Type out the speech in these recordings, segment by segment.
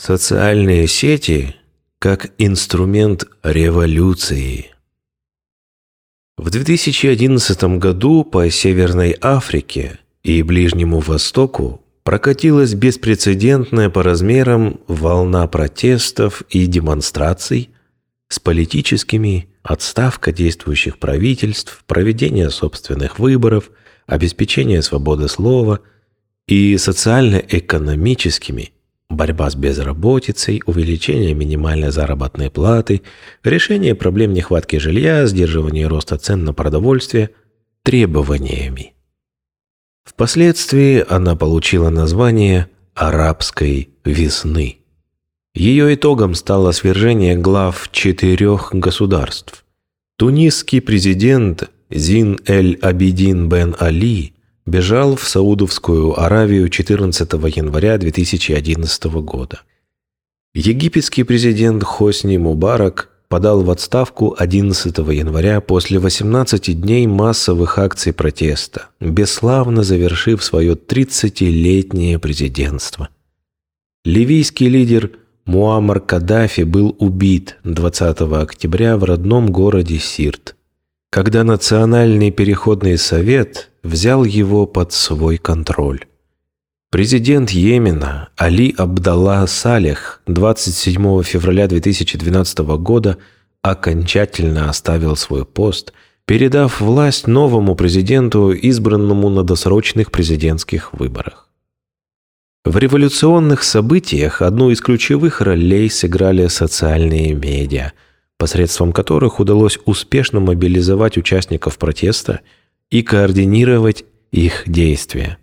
Социальные сети как инструмент революции. В 2011 году по Северной Африке и Ближнему Востоку прокатилась беспрецедентная по размерам волна протестов и демонстраций с политическими, отставка действующих правительств, проведение собственных выборов, обеспечение свободы слова и социально-экономическими – борьба с безработицей, увеличение минимальной заработной платы, решение проблем нехватки жилья, сдерживание роста цен на продовольствие требованиями. Впоследствии она получила название «Арабской весны». Ее итогом стало свержение глав четырех государств. Тунисский президент Зин Эль-Абидин бен Али бежал в Саудовскую Аравию 14 января 2011 года. Египетский президент Хосни Мубарак подал в отставку 11 января после 18 дней массовых акций протеста, бесславно завершив свое 30-летнее президентство. Ливийский лидер Муаммар Каддафи был убит 20 октября в родном городе Сирт – когда Национальный переходный совет взял его под свой контроль. Президент Йемена Али Абдалла Салех 27 февраля 2012 года окончательно оставил свой пост, передав власть новому президенту, избранному на досрочных президентских выборах. В революционных событиях одну из ключевых ролей сыграли социальные медиа – посредством которых удалось успешно мобилизовать участников протеста и координировать их действия.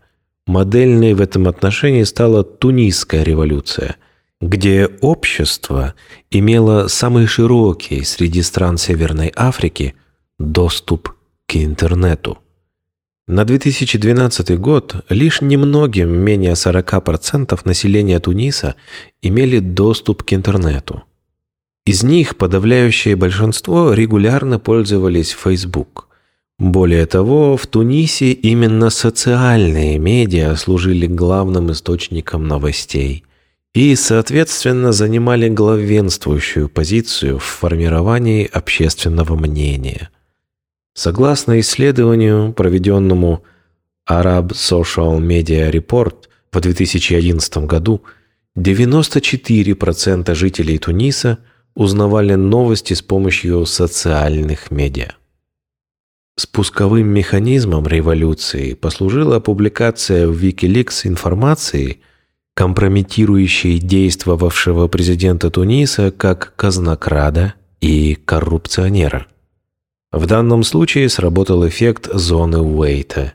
Модельной в этом отношении стала Тунисская революция, где общество имело самый широкий среди стран Северной Африки доступ к интернету. На 2012 год лишь немногим менее 40% населения Туниса имели доступ к интернету. Из них подавляющее большинство регулярно пользовались Facebook. Более того, в Тунисе именно социальные медиа служили главным источником новостей и, соответственно, занимали главенствующую позицию в формировании общественного мнения. Согласно исследованию, проведенному Arab Social Media Report в 2011 году, 94% жителей Туниса – узнавали новости с помощью социальных медиа. Спусковым механизмом революции послужила публикация в Wikileaks информации, компрометирующей действовавшего президента Туниса как казнокрада и коррупционера. В данном случае сработал эффект зоны Уэйта.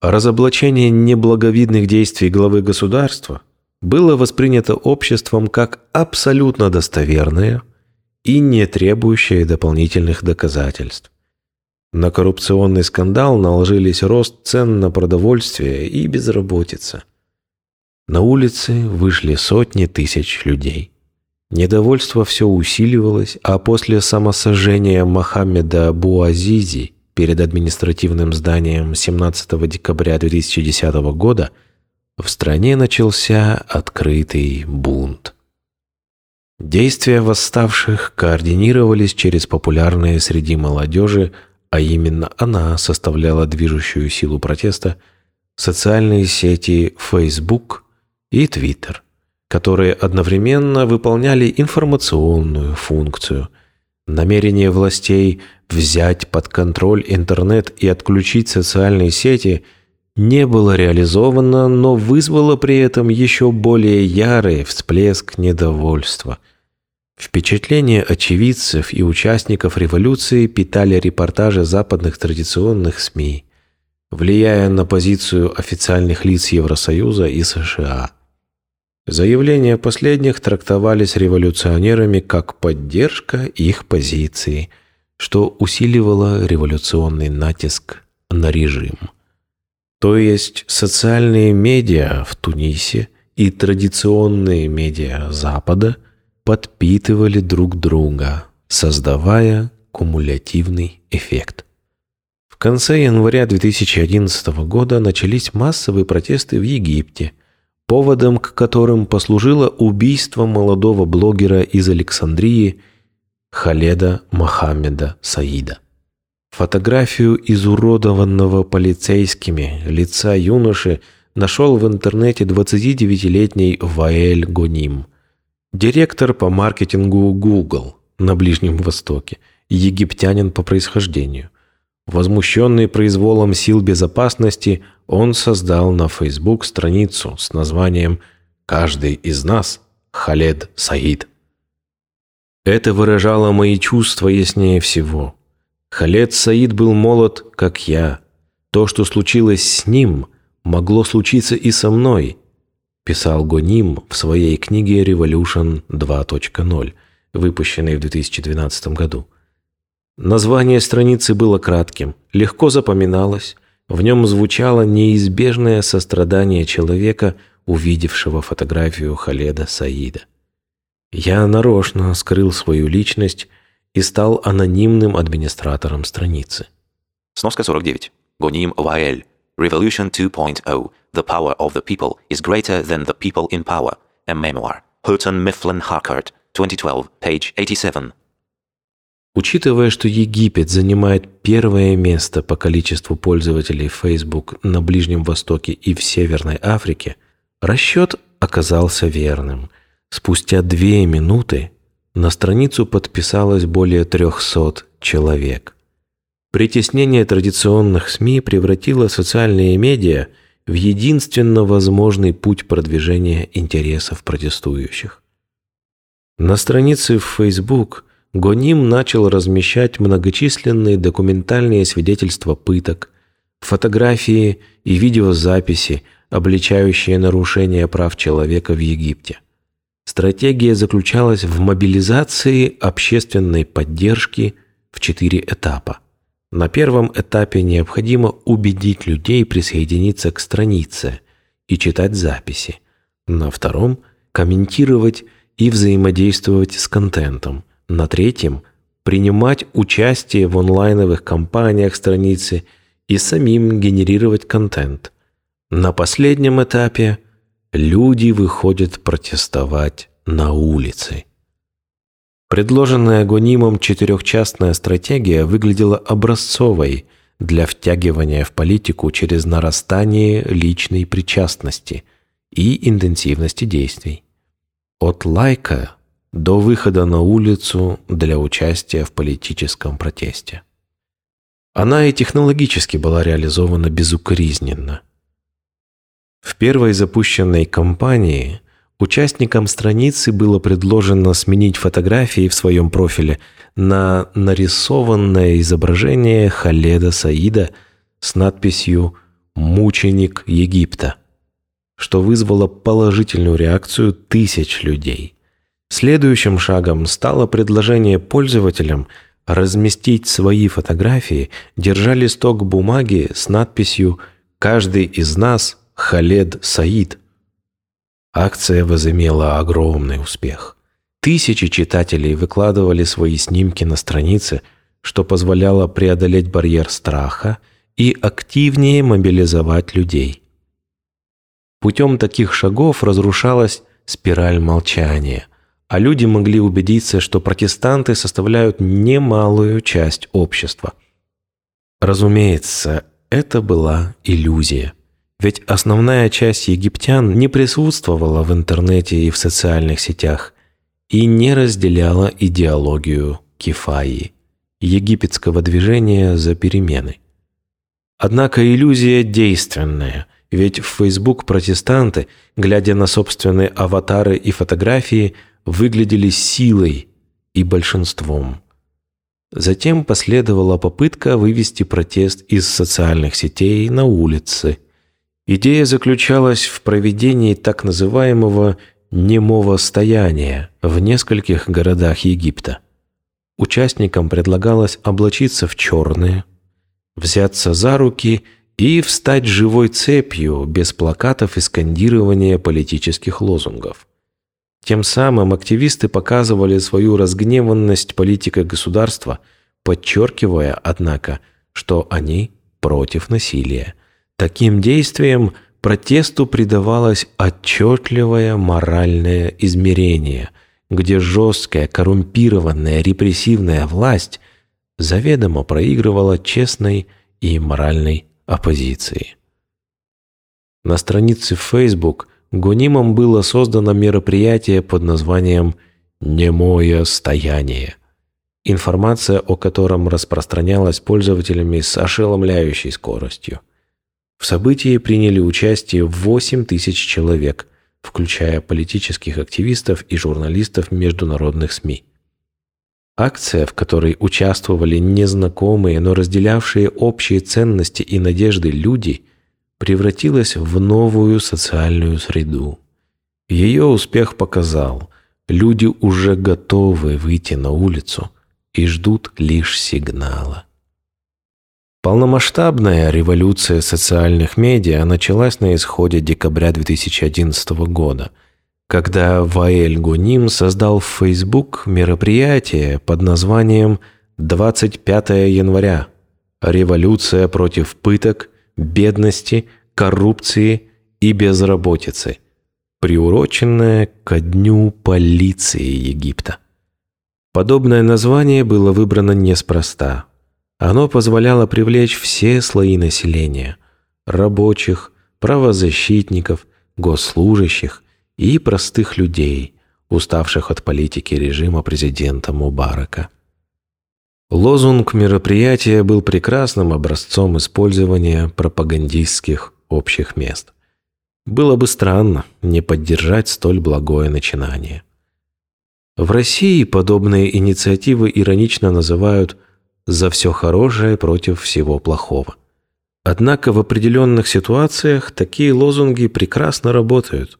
Разоблачение неблаговидных действий главы государства – было воспринято обществом как абсолютно достоверное и не требующее дополнительных доказательств. На коррупционный скандал наложились рост цен на продовольствие и безработица. На улицы вышли сотни тысяч людей. Недовольство все усиливалось, а после самосожжения Мохаммеда Буазизи перед административным зданием 17 декабря 2010 года – в стране начался открытый бунт. Действия восставших координировались через популярные среди молодежи, а именно она составляла движущую силу протеста, социальные сети Facebook и Twitter, которые одновременно выполняли информационную функцию. Намерение властей взять под контроль интернет и отключить социальные сети – не было реализовано, но вызвало при этом еще более ярый всплеск недовольства. Впечатление очевидцев и участников революции питали репортажи западных традиционных СМИ, влияя на позицию официальных лиц Евросоюза и США. Заявления последних трактовались революционерами как поддержка их позиции, что усиливало революционный натиск на режим. То есть социальные медиа в Тунисе и традиционные медиа Запада подпитывали друг друга, создавая кумулятивный эффект. В конце января 2011 года начались массовые протесты в Египте, поводом к которым послужило убийство молодого блогера из Александрии Халеда Мохаммеда Саида. Фотографию изуродованного полицейскими лица юноши нашел в интернете 29-летний Ваэль Гоним, директор по маркетингу Google на Ближнем Востоке, египтянин по происхождению. Возмущенный произволом сил безопасности, он создал на Facebook страницу с названием «Каждый из нас – Халед Саид». Это выражало мои чувства яснее всего – Халед Саид был молод, как я. То, что случилось с ним, могло случиться и со мной, писал Гоним в своей книге «Revolution 2.0», выпущенной в 2012 году. Название страницы было кратким, легко запоминалось, в нем звучало неизбежное сострадание человека, увидевшего фотографию Халеда Саида. Я нарочно скрыл свою личность и стал анонимным администратором страницы. Сноска 49. Гоним Ваэль. Revolution 2.0. The power of the people is greater than the people in power. A memoir. Houghton Mifflin Harcourt. 2012. Page 87. Учитывая, что Египет занимает первое место по количеству пользователей Facebook на Ближнем Востоке и в Северной Африке, расчет оказался верным. Спустя две минуты на страницу подписалось более 300 человек. Притеснение традиционных СМИ превратило социальные медиа в единственно возможный путь продвижения интересов протестующих. На странице в Facebook Гоним начал размещать многочисленные документальные свидетельства пыток, фотографии и видеозаписи, обличающие нарушения прав человека в Египте. Стратегия заключалась в мобилизации общественной поддержки в четыре этапа. На первом этапе необходимо убедить людей присоединиться к странице и читать записи. На втором – комментировать и взаимодействовать с контентом. На третьем – принимать участие в онлайновых кампаниях страницы и самим генерировать контент. На последнем этапе люди выходят протестовать на улице. Предложенная Гонимом четырехчастная стратегия выглядела образцовой для втягивания в политику через нарастание личной причастности и интенсивности действий. От лайка до выхода на улицу для участия в политическом протесте. Она и технологически была реализована безукоризненно – в первой запущенной кампании участникам страницы было предложено сменить фотографии в своем профиле на нарисованное изображение Халеда Саида с надписью «Мученик Египта», что вызвало положительную реакцию тысяч людей. Следующим шагом стало предложение пользователям разместить свои фотографии, держа листок бумаги с надписью «Каждый из нас – Халед Саид. Акция возымела огромный успех. Тысячи читателей выкладывали свои снимки на странице, что позволяло преодолеть барьер страха и активнее мобилизовать людей. Путем таких шагов разрушалась спираль молчания, а люди могли убедиться, что протестанты составляют немалую часть общества. Разумеется, это была иллюзия. Ведь основная часть египтян не присутствовала в интернете и в социальных сетях и не разделяла идеологию кефаи, египетского движения за перемены. Однако иллюзия действенная, ведь в Facebook протестанты, глядя на собственные аватары и фотографии, выглядели силой и большинством. Затем последовала попытка вывести протест из социальных сетей на улицы – Идея заключалась в проведении так называемого «немого стояния» в нескольких городах Египта. Участникам предлагалось облачиться в черное, взяться за руки и встать живой цепью без плакатов и скандирования политических лозунгов. Тем самым активисты показывали свою разгневанность политикой государства, подчеркивая, однако, что они против насилия – Таким действием протесту придавалось отчетливое моральное измерение, где жесткая, коррумпированная, репрессивная власть заведомо проигрывала честной и моральной оппозиции. На странице Facebook Гонимом было создано мероприятие под названием «Немое стояние», информация о котором распространялась пользователями с ошеломляющей скоростью. В событии приняли участие 8 тысяч человек, включая политических активистов и журналистов международных СМИ. Акция, в которой участвовали незнакомые, но разделявшие общие ценности и надежды люди, превратилась в новую социальную среду. Ее успех показал, люди уже готовы выйти на улицу и ждут лишь сигнала. Полномасштабная революция социальных медиа началась на исходе декабря 2011 года, когда Ваэль Гуним создал в Facebook мероприятие под названием «25 января. Революция против пыток, бедности, коррупции и безработицы», приуроченное ко Дню полиции Египта. Подобное название было выбрано неспроста – оно позволяло привлечь все слои населения – рабочих, правозащитников, госслужащих и простых людей, уставших от политики режима президента Мубарака. Лозунг мероприятия был прекрасным образцом использования пропагандистских общих мест. Было бы странно не поддержать столь благое начинание. В России подобные инициативы иронично называют за все хорошее против всего плохого. Однако в определенных ситуациях такие лозунги прекрасно работают.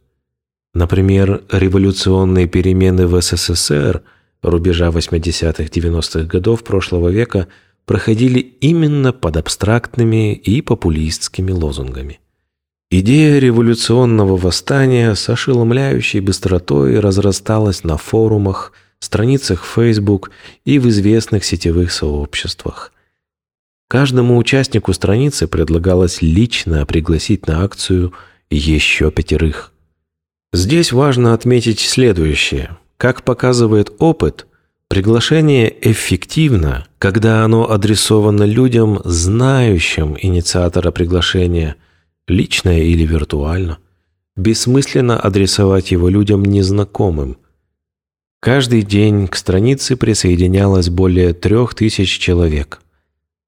Например, революционные перемены в СССР рубежа 80-х-90-х годов прошлого века проходили именно под абстрактными и популистскими лозунгами. Идея революционного восстания с ошеломляющей быстротой разрасталась на форумах – страницах Facebook и в известных сетевых сообществах. Каждому участнику страницы предлагалось лично пригласить на акцию еще пятерых. Здесь важно отметить следующее. Как показывает опыт, приглашение эффективно, когда оно адресовано людям, знающим инициатора приглашения, лично или виртуально. Бессмысленно адресовать его людям незнакомым – Каждый день к странице присоединялось более трех тысяч человек,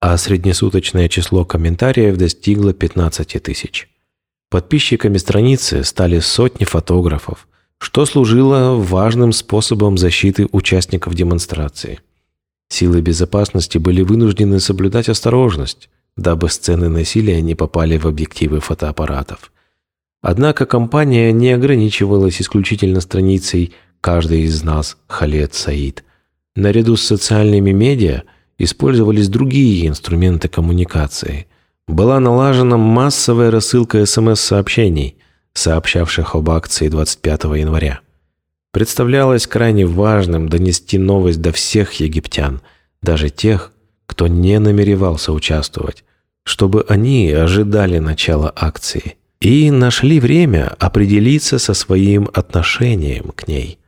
а среднесуточное число комментариев достигло 15 тысяч. Подписчиками страницы стали сотни фотографов, что служило важным способом защиты участников демонстрации. Силы безопасности были вынуждены соблюдать осторожность, дабы сцены насилия не попали в объективы фотоаппаратов. Однако компания не ограничивалась исключительно страницей каждый из нас Халет Саид. Наряду с социальными медиа использовались другие инструменты коммуникации. Была налажена массовая рассылка СМС-сообщений, сообщавших об акции 25 января. Представлялось крайне важным донести новость до всех египтян, даже тех, кто не намеревался участвовать, чтобы они ожидали начала акции и нашли время определиться со своим отношением к ней.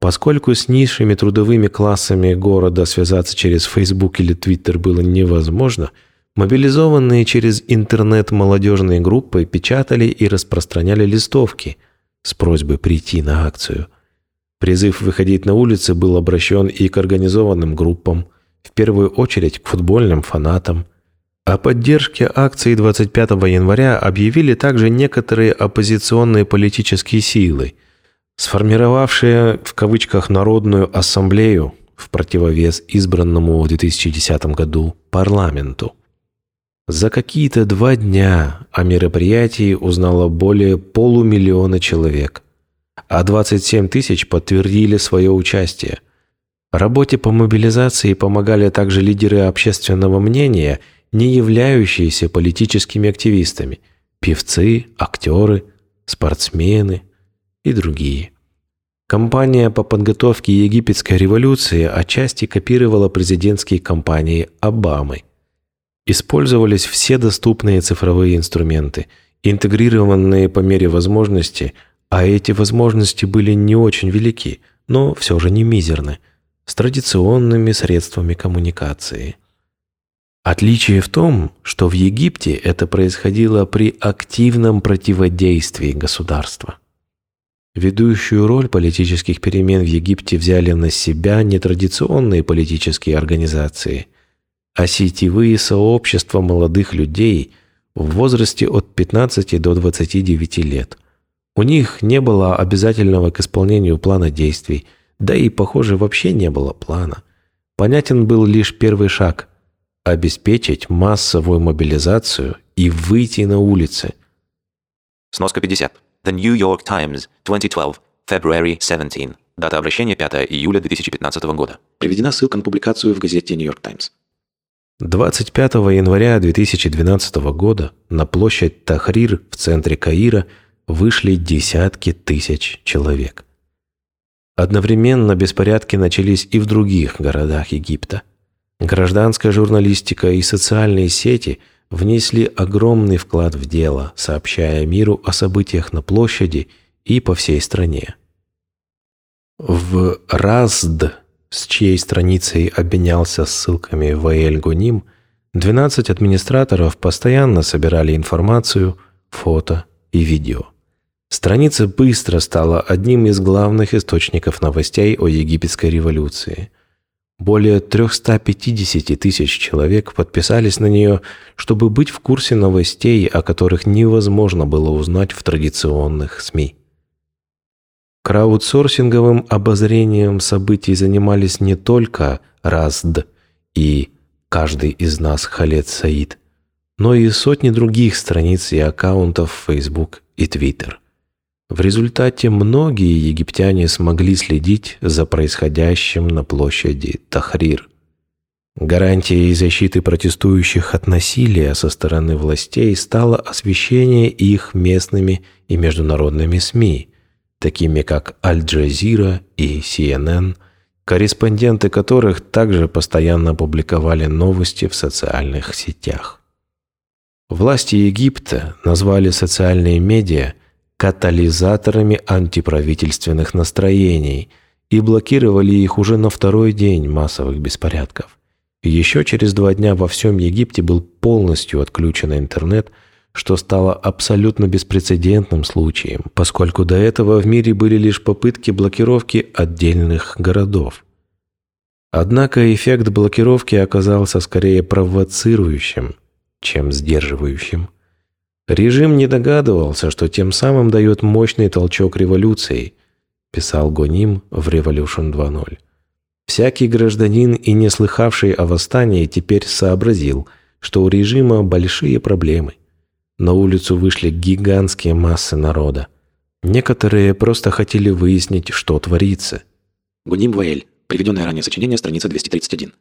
Поскольку с низшими трудовыми классами города связаться через Facebook или Twitter было невозможно, мобилизованные через интернет молодежные группы печатали и распространяли листовки с просьбой прийти на акцию. Призыв выходить на улицы был обращен и к организованным группам, в первую очередь к футбольным фанатам. О поддержке акции 25 января объявили также некоторые оппозиционные политические силы – сформировавшая в кавычках «народную ассамблею» в противовес избранному в 2010 году парламенту. За какие-то два дня о мероприятии узнало более полумиллиона человек, а 27 тысяч подтвердили свое участие. Работе по мобилизации помогали также лидеры общественного мнения, не являющиеся политическими активистами, певцы, актеры, спортсмены – и другие. Компания по подготовке египетской революции отчасти копировала президентские кампании Обамы. Использовались все доступные цифровые инструменты интегрированные по мере возможности, а эти возможности были не очень велики, но все же не мизерны, с традиционными средствами коммуникации. Отличие в том, что в Египте это происходило при активном противодействии государства. Ведущую роль политических перемен в Египте взяли на себя нетрадиционные политические организации, а сетевые сообщества молодых людей в возрасте от 15 до 29 лет. У них не было обязательного к исполнению плана действий, да и, похоже, вообще не было плана. Понятен был лишь первый шаг – обеспечить массовую мобилизацию и выйти на улицы. Сноска 50. The New York Times, 2012, February 17. Дата обращения 5 июля 2015 года. Приведена ссылка на публикацию в газете New York Times. 25 января 2012 года на площадь Тахрир в центре Каира вышли десятки тысяч человек. Одновременно беспорядки начались и в других городах Египта. Гражданская журналистика и социальные сети – внесли огромный вклад в дело, сообщая миру о событиях на площади и по всей стране. В РАЗД, с чьей страницей обменялся ссылками Ваэль Гуним, 12 администраторов постоянно собирали информацию, фото и видео. Страница быстро стала одним из главных источников новостей о египетской революции – более 350 тысяч человек подписались на нее, чтобы быть в курсе новостей, о которых невозможно было узнать в традиционных СМИ. Краудсорсинговым обозрением событий занимались не только РАСД и каждый из нас Халет Саид, но и сотни других страниц и аккаунтов в Facebook и Twitter. В результате многие египтяне смогли следить за происходящим на площади Тахрир. Гарантией защиты протестующих от насилия со стороны властей стало освещение их местными и международными СМИ, такими как Аль-Джазира и CNN, корреспонденты которых также постоянно публиковали новости в социальных сетях. Власти Египта назвали социальные медиа – катализаторами антиправительственных настроений и блокировали их уже на второй день массовых беспорядков. Еще через два дня во всем Египте был полностью отключен интернет, что стало абсолютно беспрецедентным случаем, поскольку до этого в мире были лишь попытки блокировки отдельных городов. Однако эффект блокировки оказался скорее провоцирующим, чем сдерживающим. Режим не догадывался, что тем самым дает мощный толчок революции, писал Гоним в Revolution 2.0. Всякий гражданин и не слыхавший о восстании теперь сообразил, что у режима большие проблемы. На улицу вышли гигантские массы народа. Некоторые просто хотели выяснить, что творится. Гуним Ваэль. Приведенное ранее сочинение, страница 231.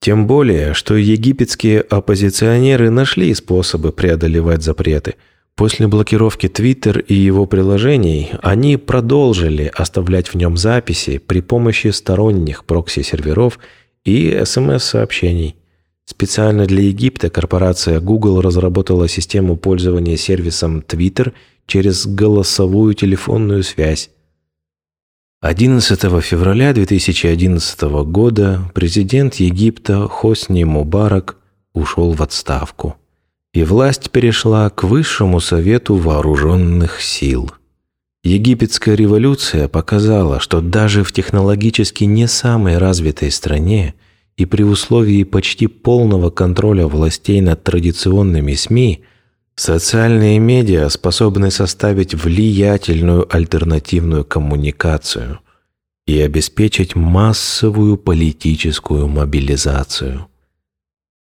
Тем более, что египетские оппозиционеры нашли способы преодолевать запреты. После блокировки Twitter и его приложений они продолжили оставлять в нем записи при помощи сторонних прокси-серверов и СМС-сообщений. Специально для Египта корпорация Google разработала систему пользования сервисом Twitter через голосовую телефонную связь. 11 февраля 2011 года президент Египта Хосни Мубарак ушел в отставку, и власть перешла к Высшему Совету Вооруженных Сил. Египетская революция показала, что даже в технологически не самой развитой стране и при условии почти полного контроля властей над традиционными СМИ – Социальные медиа способны составить влиятельную альтернативную коммуникацию и обеспечить массовую политическую мобилизацию.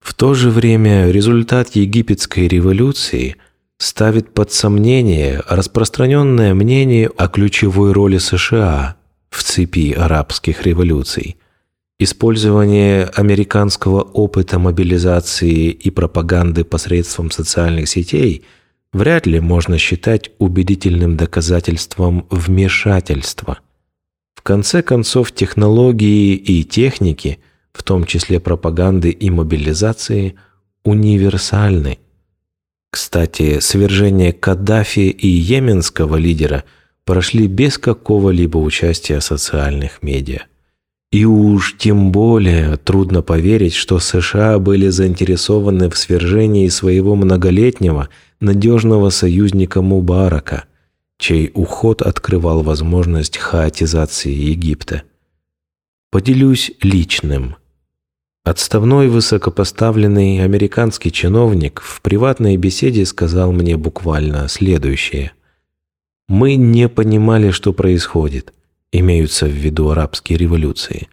В то же время результат египетской революции ставит под сомнение распространенное мнение о ключевой роли США в цепи арабских революций – Использование американского опыта мобилизации и пропаганды посредством социальных сетей вряд ли можно считать убедительным доказательством вмешательства. В конце концов, технологии и техники, в том числе пропаганды и мобилизации, универсальны. Кстати, свержение Каддафи и йеменского лидера прошли без какого-либо участия социальных медиа. И уж тем более трудно поверить, что США были заинтересованы в свержении своего многолетнего надежного союзника Мубарака, чей уход открывал возможность хаотизации Египта. Поделюсь личным. Отставной высокопоставленный американский чиновник в приватной беседе сказал мне буквально следующее. «Мы не понимали, что происходит» имеются в виду арабские революции.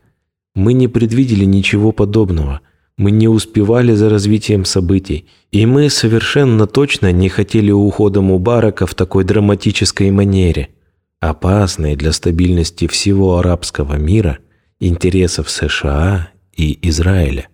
Мы не предвидели ничего подобного, мы не успевали за развитием событий, и мы совершенно точно не хотели ухода Мубарака в такой драматической манере, опасной для стабильности всего арабского мира, интересов США и Израиля.